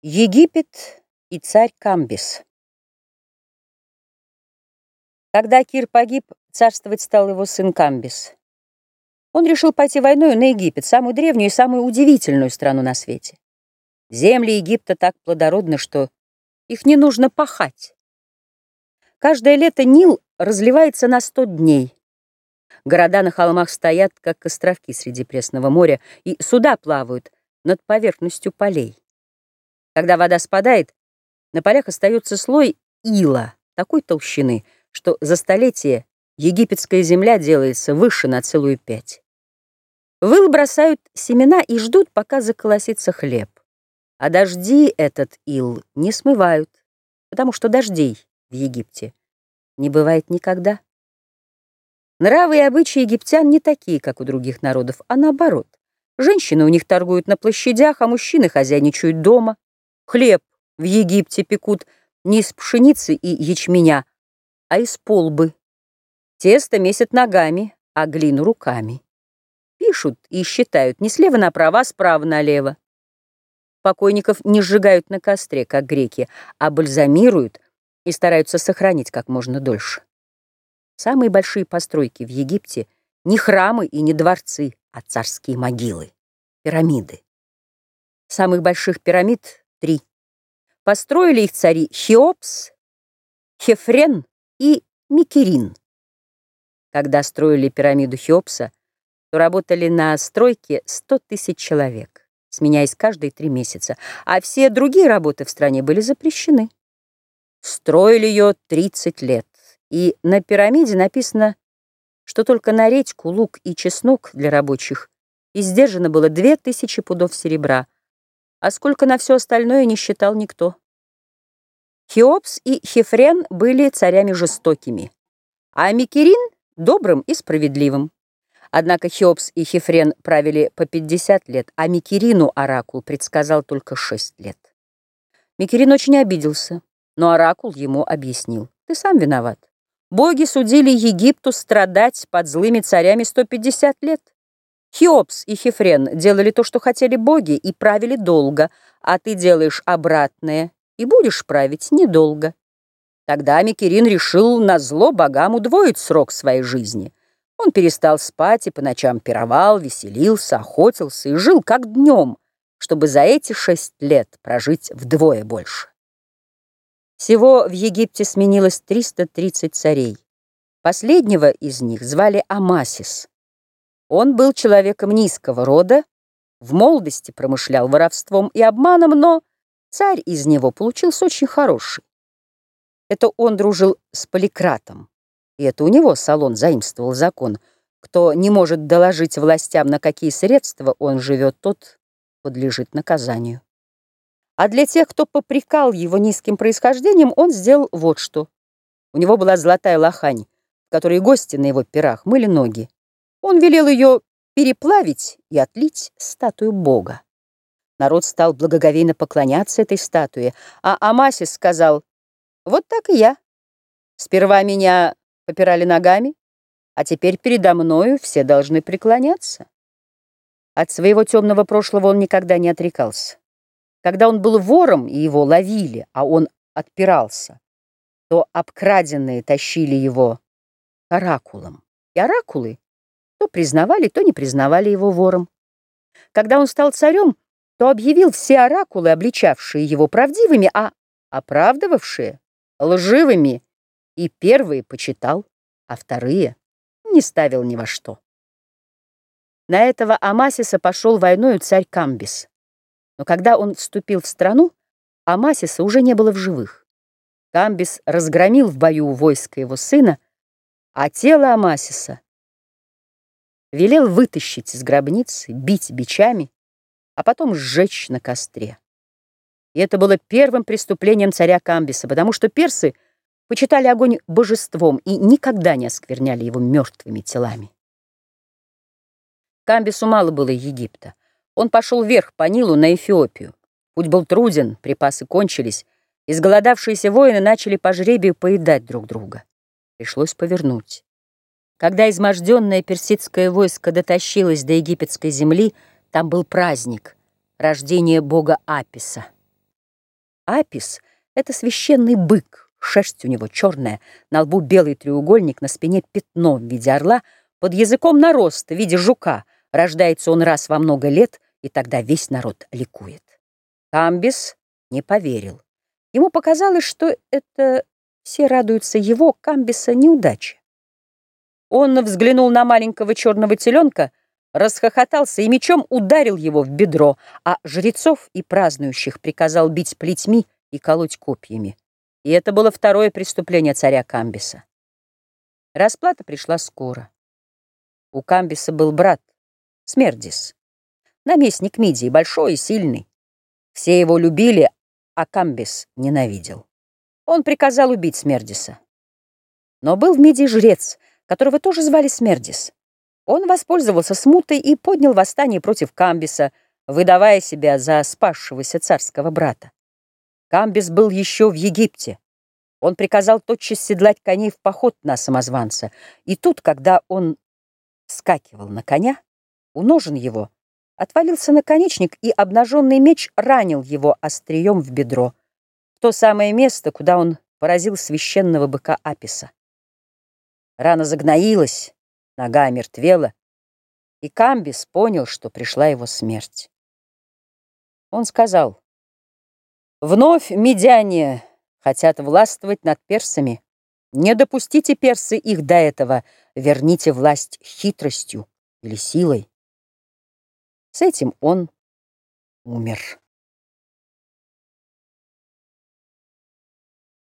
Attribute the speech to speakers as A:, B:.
A: Египет и царь Камбис Когда Кир погиб, царствовать стал его сын Камбис. Он решил пойти войной на Египет, самую древнюю и самую удивительную страну на свете. Земли Египта так плодородны, что их не нужно пахать. Каждое лето Нил разливается на сто дней. Города на холмах стоят, как островки среди пресного моря, и суда плавают над поверхностью полей. Когда вода спадает, на полях остается слой ила такой толщины, что за столетие египетская земля делается выше на целую пять. В ил бросают семена и ждут, пока заколосится хлеб. А дожди этот ил не смывают, потому что дождей в Египте не бывает никогда. Нравы и обычаи египтян не такие, как у других народов, а наоборот. Женщины у них торгуют на площадях, а мужчины хозяйничают дома. Хлеб в Египте пекут не из пшеницы и ячменя, а из полбы. Тесто месят ногами, а глину руками. Пишут и считают не слева направо, а справа налево. Покойников не сжигают на костре, как греки, а бальзамируют и стараются сохранить как можно дольше. Самые большие постройки в Египте не храмы и не дворцы, а царские могилы, пирамиды. Самых больших пирамид три. Построили их цари Хеопс, Хефрен и Микерин. Когда строили пирамиду Хеопса, то работали на стройке 100 тысяч человек, сменяясь каждые три месяца, а все другие работы в стране были запрещены. Строили ее 30 лет, и на пирамиде написано, что только на редьку, лук и чеснок для рабочих издержано было 2000 пудов серебра, а сколько на все остальное не считал никто. Хеопс и Хефрен были царями жестокими, а Микерин — добрым и справедливым. Однако Хеопс и Хефрен правили по 50 лет, а Микерину Оракул предсказал только 6 лет. Микерин очень обиделся, но Оракул ему объяснил. Ты сам виноват. Боги судили Египту страдать под злыми царями 150 лет. Хеопс и Хефрен делали то, что хотели боги, и правили долго, а ты делаешь обратное и будешь править недолго. Тогда Микерин решил на зло богам удвоить срок своей жизни. Он перестал спать и по ночам пировал, веселился, охотился и жил как днем, чтобы за эти шесть лет прожить вдвое больше. Всего в Египте сменилось 330 царей. Последнего из них звали Амасис. Он был человеком низкого рода, в молодости промышлял воровством и обманом, но царь из него получился очень хороший. Это он дружил с Поликратом, и это у него салон заимствовал закон. Кто не может доложить властям, на какие средства он живет, тот подлежит наказанию. А для тех, кто попрекал его низким происхождением, он сделал вот что. У него была золотая лохань, в которой гости на его пирах мыли ноги. Он велел ее переплавить и отлить статую Бога. Народ стал благоговейно поклоняться этой статуе, а Амасис сказал, «Вот так и я. Сперва меня попирали ногами, а теперь передо мною все должны преклоняться». От своего темного прошлого он никогда не отрекался. Когда он был вором и его ловили, а он отпирался, то обкраденные тащили его оракулом. И оракулы то признавали, то не признавали его вором. Когда он стал царем, то объявил все оракулы, обличавшие его правдивыми, а оправдывавшие — лживыми, и первые почитал, а вторые не ставил ни во что. На этого Амасиса пошел войною царь Камбис. Но когда он вступил в страну, Амасиса уже не было в живых. Камбис разгромил в бою войско его сына, а тело Амасиса велел вытащить из гробницы, бить бичами, а потом сжечь на костре. И это было первым преступлением царя Камбиса, потому что персы почитали огонь божеством и никогда не оскверняли его мертвыми телами. Камбису мало было Египта. Он пошел вверх по Нилу на Эфиопию. Путь был труден, припасы кончились. Изголодавшиеся воины начали по жребию поедать друг друга. Пришлось повернуть. Когда изможденное персидское войско дотащилось до египетской земли, там был праздник — рождение бога Аписа. Апис — это священный бык, шерсть у него черная, на лбу белый треугольник, на спине пятно в виде орла, под языком нарост в виде жука. Рождается он раз во много лет, и тогда весь народ ликует. Камбис не поверил. Ему показалось, что это все радуются его, Камбиса, неудаче. Он взглянул на маленького черного теленка, расхохотался и мечом ударил его в бедро, а жрецов и празднующих приказал бить плетьми и колоть копьями. И это было второе преступление царя Камбиса. Расплата пришла скоро. У Камбиса был брат, Смердис, наместник Мидии, большой и сильный. Все его любили, а Камбис ненавидел. Он приказал убить Смердиса. Но был в Мидии жрец, которого тоже звали Смердис. Он воспользовался смутой и поднял восстание против Камбиса, выдавая себя за спасшегося царского брата. Камбис был еще в Египте. Он приказал тотчас седлать коней в поход на самозванца. И тут, когда он скакивал на коня, у ножен его отвалился наконечник, и обнаженный меч ранил его острием в бедро, в то самое место, куда он поразил священного быка Аписа. Рана загноилась, Нога мертвела, и Камбис понял, что пришла его смерть. Он сказал, «Вновь медяне хотят властвовать над персами. Не допустите персы их до этого, верните власть хитростью или силой». С этим он умер.